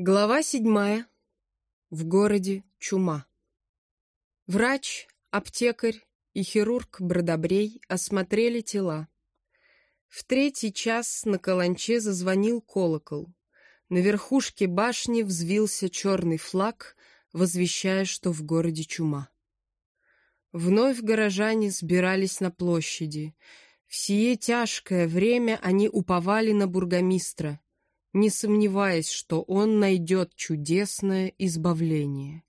Глава седьмая. В городе чума. Врач, аптекарь и хирург Бродобрей осмотрели тела. В третий час на каланче зазвонил колокол. На верхушке башни взвился черный флаг, возвещая, что в городе чума. Вновь горожане сбирались на площади. В сие тяжкое время они уповали на бургомистра, не сомневаясь, что он найдет чудесное избавление.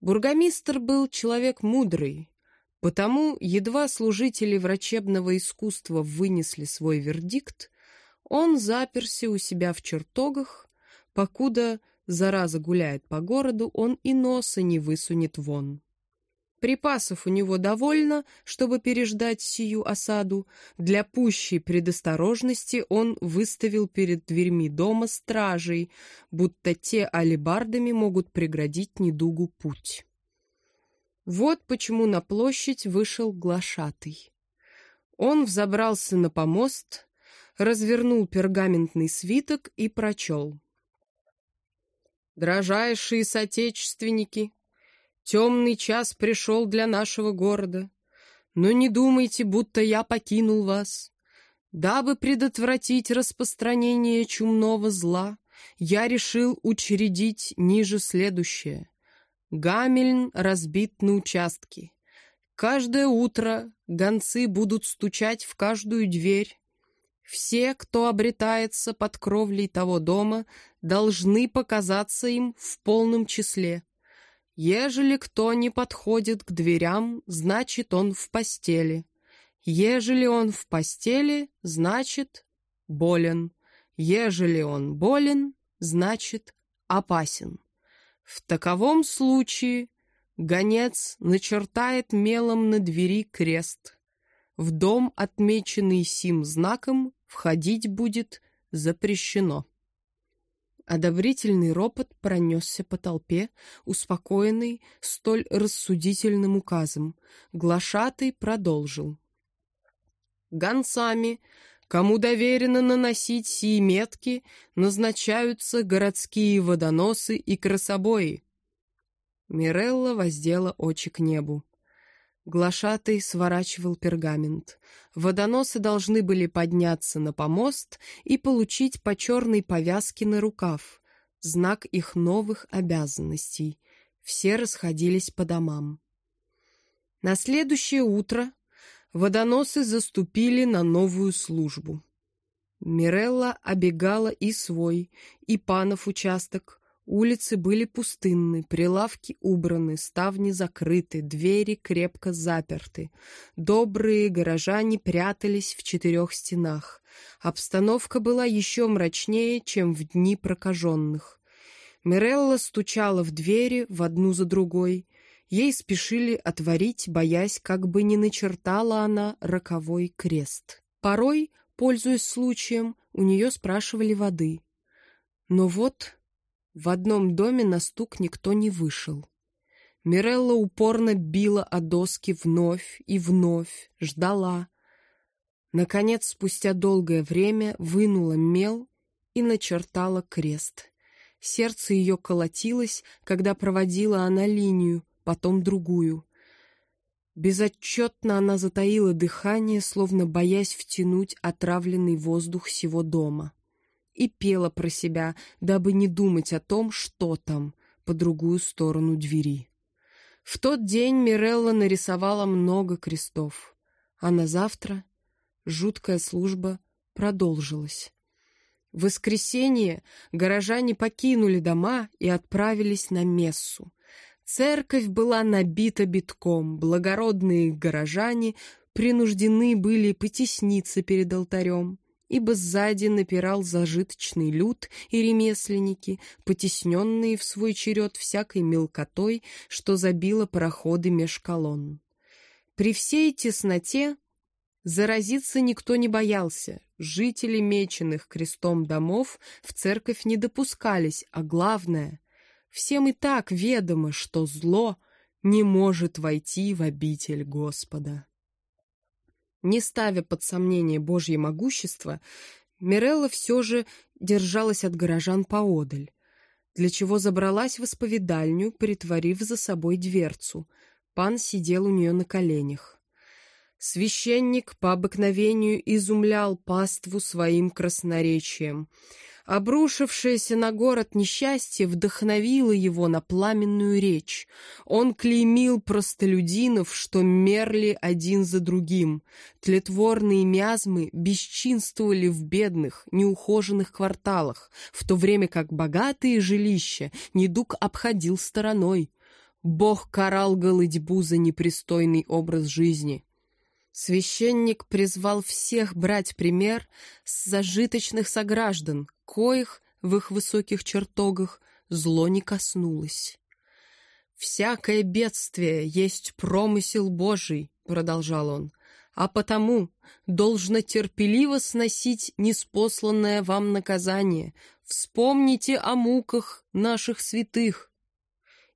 Бургомистр был человек мудрый, потому едва служители врачебного искусства вынесли свой вердикт, он заперся у себя в чертогах, покуда зараза гуляет по городу, он и носа не высунет вон. Припасов у него довольно, чтобы переждать сию осаду. Для пущей предосторожности он выставил перед дверьми дома стражей, будто те алебардами могут преградить недугу путь. Вот почему на площадь вышел глашатый. Он взобрался на помост, развернул пергаментный свиток и прочел. «Дрожайшие соотечественники, Темный час пришел для нашего города, но не думайте, будто я покинул вас. Дабы предотвратить распространение чумного зла, я решил учредить ниже следующее. Гамельн разбит на участки. Каждое утро гонцы будут стучать в каждую дверь. Все, кто обретается под кровлей того дома, должны показаться им в полном числе. Ежели кто не подходит к дверям, значит, он в постели. Ежели он в постели, значит, болен. Ежели он болен, значит, опасен. В таковом случае гонец начертает мелом на двери крест. В дом, отмеченный сим знаком, входить будет запрещено. Одобрительный ропот пронесся по толпе, успокоенный столь рассудительным указом. Глашатый продолжил. «Гонцами, кому доверено наносить сии метки, назначаются городские водоносы и красобои». Мирелла воздела очи к небу. Глашатый сворачивал пергамент. Водоносы должны были подняться на помост и получить по черной повязке на рукав, знак их новых обязанностей. Все расходились по домам. На следующее утро водоносы заступили на новую службу. Мирелла обегала и свой, и панов участок, Улицы были пустынны, прилавки убраны, ставни закрыты, двери крепко заперты. Добрые горожане прятались в четырех стенах. Обстановка была еще мрачнее, чем в дни прокаженных. Мирелла стучала в двери в одну за другой. Ей спешили отворить, боясь, как бы не начертала она роковой крест. Порой, пользуясь случаем, у нее спрашивали воды. Но вот в одном доме на стук никто не вышел. Мирелла упорно била о доски вновь и вновь, ждала. Наконец, спустя долгое время, вынула мел и начертала крест. Сердце ее колотилось, когда проводила она линию, потом другую. Безотчетно она затаила дыхание, словно боясь втянуть отравленный воздух всего дома и пела про себя, дабы не думать о том, что там, по другую сторону двери. В тот день Мирелла нарисовала много крестов, а на завтра жуткая служба продолжилась. В воскресенье горожане покинули дома и отправились на мессу. Церковь была набита битком, благородные горожане принуждены были потесниться перед алтарем ибо сзади напирал зажиточный люд и ремесленники, потесненные в свой черед всякой мелкотой, что забило проходы меж колонн. При всей тесноте заразиться никто не боялся, жители меченых крестом домов в церковь не допускались, а главное, всем и так ведомо, что зло не может войти в обитель Господа. Не ставя под сомнение Божье могущество, Мирелла все же держалась от горожан поодаль. для чего забралась в исповедальню, притворив за собой дверцу. Пан сидел у нее на коленях. Священник по обыкновению изумлял паству своим красноречием — Обрушившееся на город несчастье вдохновило его на пламенную речь. Он клеймил простолюдинов, что мерли один за другим. Тлетворные мязмы бесчинствовали в бедных, неухоженных кварталах, в то время как богатые жилища недуг обходил стороной. Бог карал голодьбу за непристойный образ жизни. Священник призвал всех брать пример с зажиточных сограждан, коих в их высоких чертогах зло не коснулось. «Всякое бедствие есть промысел Божий», — продолжал он, «а потому должно терпеливо сносить неспосланное вам наказание. Вспомните о муках наших святых,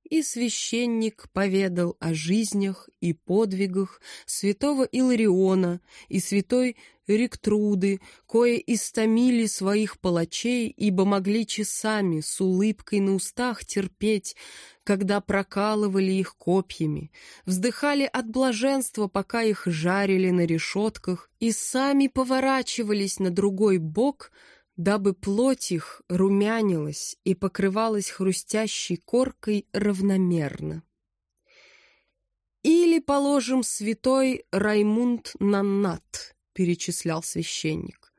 и священник поведал о жизнях и подвигах святого Илариона и святой Ректруды, кое истомили своих палачей, ибо могли часами с улыбкой на устах терпеть, когда прокалывали их копьями, вздыхали от блаженства, пока их жарили на решетках, и сами поворачивались на другой бок — дабы плоть их румянилась и покрывалась хрустящей коркой равномерно. «Или, положим, святой Раймунд Наннат», — перечислял священник.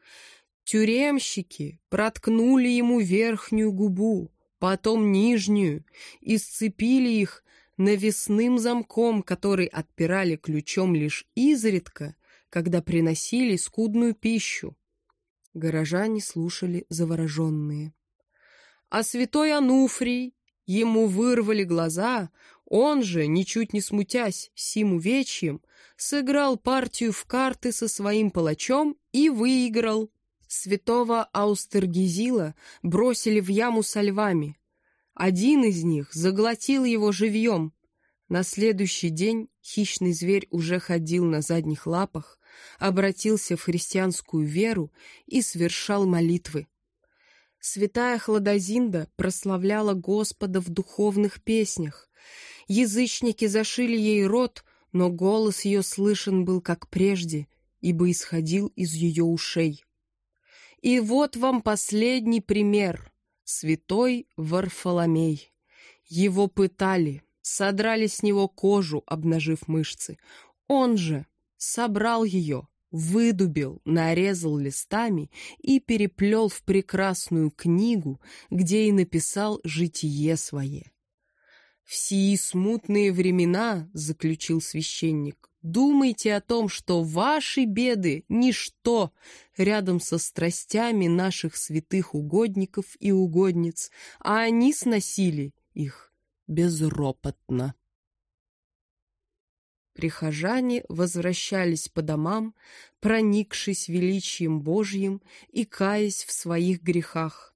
«Тюремщики проткнули ему верхнюю губу, потом нижнюю, и сцепили их навесным замком, который отпирали ключом лишь изредка, когда приносили скудную пищу. Горожане слушали завороженные. А святой Ануфрий, ему вырвали глаза, он же, ничуть не смутясь сим увечьем, сыграл партию в карты со своим палачом и выиграл. Святого Аустергизила бросили в яму со львами. Один из них заглотил его живьем. На следующий день хищный зверь уже ходил на задних лапах, обратился в христианскую веру и совершал молитвы. Святая Хладозинда прославляла Господа в духовных песнях. Язычники зашили ей рот, но голос ее слышен был как прежде, ибо исходил из ее ушей. И вот вам последний пример. Святой Варфоломей. Его пытали, содрали с него кожу, обнажив мышцы. Он же собрал ее, выдубил, нарезал листами и переплел в прекрасную книгу, где и написал житие свое. «В сии смутные времена, — заключил священник, — думайте о том, что ваши беды — ничто рядом со страстями наших святых угодников и угодниц, а они сносили их безропотно». Прихожане возвращались по домам, проникшись величием Божьим и каясь в своих грехах.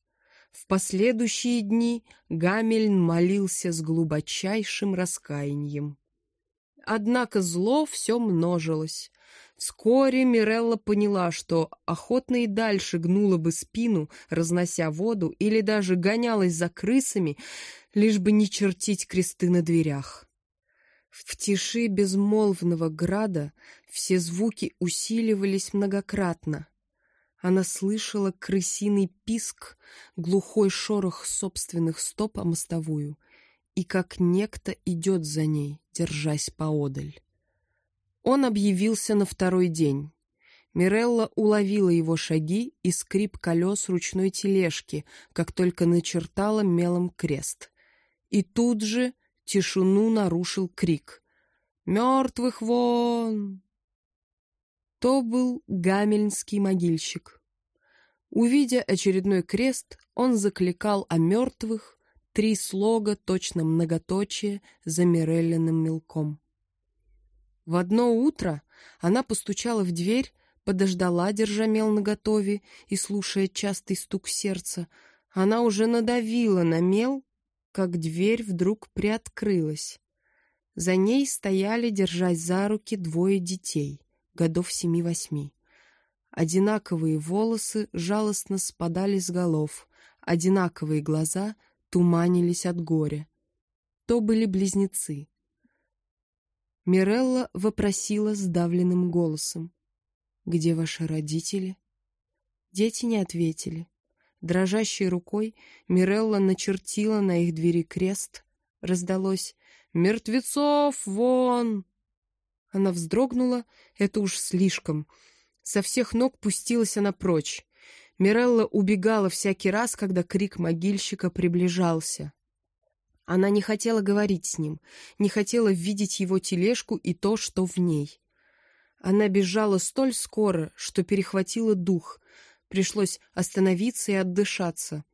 В последующие дни Гамельн молился с глубочайшим раскаянием. Однако зло все множилось. Вскоре Мирелла поняла, что охотно и дальше гнула бы спину, разнося воду, или даже гонялась за крысами, лишь бы не чертить кресты на дверях. В тиши безмолвного града все звуки усиливались многократно. Она слышала крысиный писк, глухой шорох собственных стоп о мостовую, и как некто идет за ней, держась поодаль. Он объявился на второй день. Мирелла уловила его шаги и скрип колес ручной тележки, как только начертала мелом крест. И тут же Тишину нарушил крик. «Мертвых вон!» То был гамельнский могильщик. Увидя очередной крест, он закликал о мертвых, три слога, точно многоточие, за Миреллиным мелком. В одно утро она постучала в дверь, подождала, держа мел наготове и слушая частый стук сердца. Она уже надавила на мел, как дверь вдруг приоткрылась. За ней стояли, держась за руки, двое детей, годов семи-восьми. Одинаковые волосы жалостно спадали с голов, одинаковые глаза туманились от горя. То были близнецы. Мирелла вопросила сдавленным голосом. «Где ваши родители?» Дети не ответили. Дрожащей рукой Мирелла начертила на их двери крест. Раздалось «Мертвецов вон!» Она вздрогнула, это уж слишком. Со всех ног пустилась она прочь. Мирелла убегала всякий раз, когда крик могильщика приближался. Она не хотела говорить с ним, не хотела видеть его тележку и то, что в ней. Она бежала столь скоро, что перехватила дух. Пришлось остановиться и отдышаться.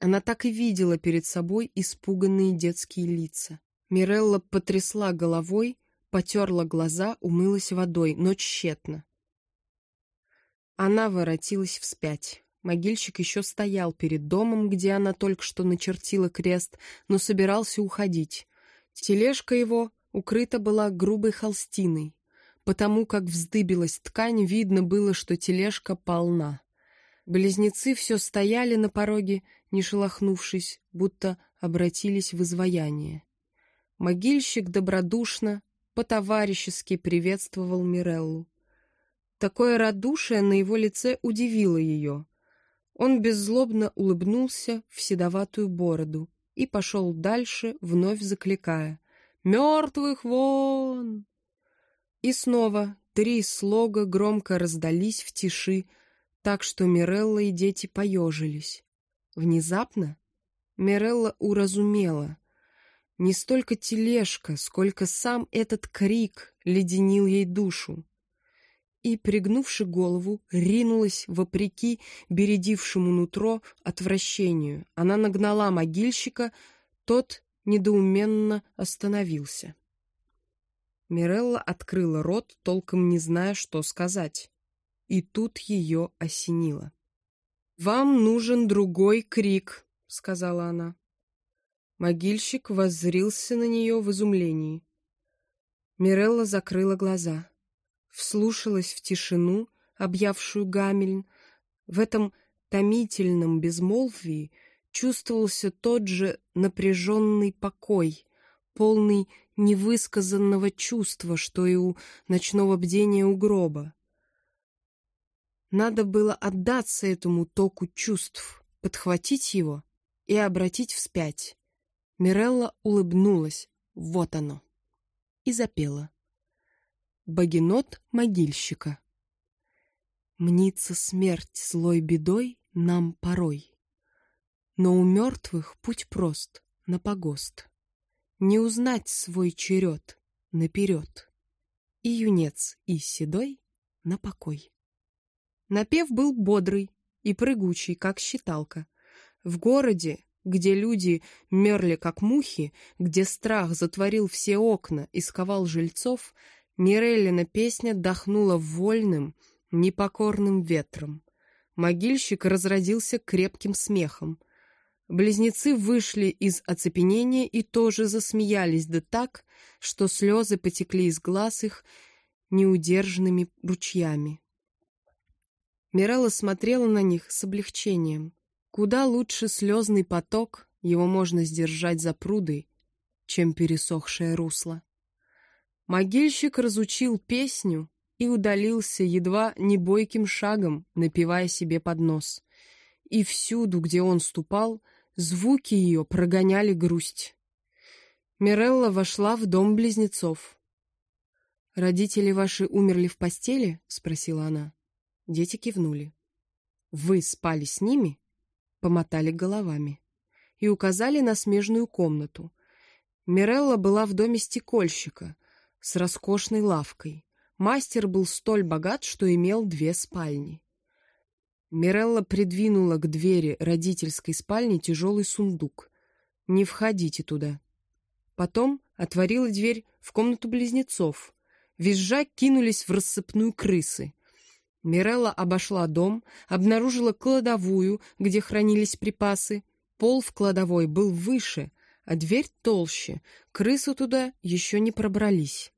Она так и видела перед собой испуганные детские лица. Мирелла потрясла головой, потерла глаза, умылась водой, но тщетно. Она воротилась вспять. Могильщик еще стоял перед домом, где она только что начертила крест, но собирался уходить. Тележка его укрыта была грубой холстиной. Потому как вздыбилась ткань, видно было, что тележка полна. Близнецы все стояли на пороге, не шелохнувшись, будто обратились в изваяние. Могильщик добродушно, по-товарищески приветствовал Миреллу. Такое радушие на его лице удивило ее. Он беззлобно улыбнулся в седоватую бороду и пошел дальше, вновь закликая «Мертвых вон!». И снова три слога громко раздались в тиши, так что Мирелла и дети поежились. Внезапно Мирелла уразумела. Не столько тележка, сколько сам этот крик леденил ей душу и, пригнувши голову, ринулась вопреки бередившему нутро отвращению. Она нагнала могильщика, тот недоуменно остановился. Мирелла открыла рот, толком не зная, что сказать. И тут ее осенило. «Вам нужен другой крик», — сказала она. Могильщик воззрился на нее в изумлении. Мирелла закрыла глаза вслушалась в тишину, объявшую Гамельн. В этом томительном безмолвии чувствовался тот же напряженный покой, полный невысказанного чувства, что и у ночного бдения у гроба. Надо было отдаться этому току чувств, подхватить его и обратить вспять. Мирелла улыбнулась. Вот оно. И запела. Богенот могильщика. Мнится смерть злой бедой нам порой. Но у мертвых путь прост, на погост. Не узнать свой черед наперед. И юнец, и седой на покой. Напев был бодрый и прыгучий, как считалка. В городе, где люди мерли, как мухи, где страх затворил все окна и сковал жильцов, Миреллина песня дохнула вольным, непокорным ветром. Могильщик разродился крепким смехом. Близнецы вышли из оцепенения и тоже засмеялись, да так, что слезы потекли из глаз их неудержанными ручьями. Мирелла смотрела на них с облегчением. Куда лучше слезный поток, его можно сдержать за прудой, чем пересохшее русло. Могильщик разучил песню и удалился едва не бойким шагом, напевая себе под нос. И всюду, где он ступал, звуки ее прогоняли грусть. Мирелла вошла в дом близнецов. «Родители ваши умерли в постели?» — спросила она. Дети кивнули. «Вы спали с ними?» — помотали головами. И указали на смежную комнату. Мирелла была в доме стекольщика — с роскошной лавкой. Мастер был столь богат, что имел две спальни. Мирелла придвинула к двери родительской спальни тяжелый сундук. «Не входите туда». Потом отворила дверь в комнату близнецов. Визжа кинулись в рассыпную крысы. Мирелла обошла дом, обнаружила кладовую, где хранились припасы. Пол в кладовой был выше, а дверь толще. Крысы туда еще не пробрались.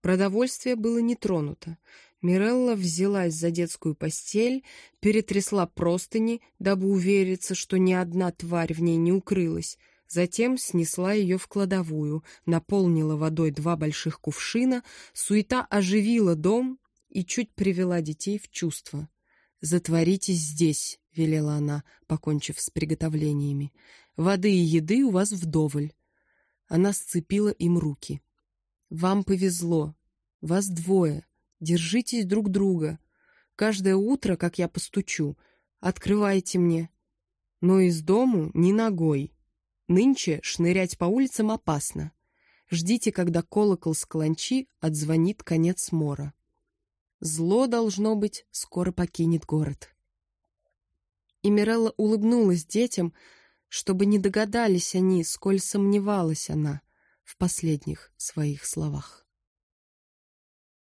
Продовольствие было не тронуто. Мирелла взялась за детскую постель, перетрясла простыни, дабы увериться, что ни одна тварь в ней не укрылась, затем снесла ее в кладовую, наполнила водой два больших кувшина, суета оживила дом и чуть привела детей в чувство. «Затворитесь здесь», — велела она, покончив с приготовлениями. «Воды и еды у вас вдоволь». Она сцепила им руки. «Вам повезло. Вас двое. Держитесь друг друга. Каждое утро, как я постучу, открывайте мне. Но из дому ни ногой. Нынче шнырять по улицам опасно. Ждите, когда колокол с каланчи отзвонит конец мора. Зло, должно быть, скоро покинет город. И Мирелла улыбнулась детям, чтобы не догадались они, сколь сомневалась она в последних своих словах.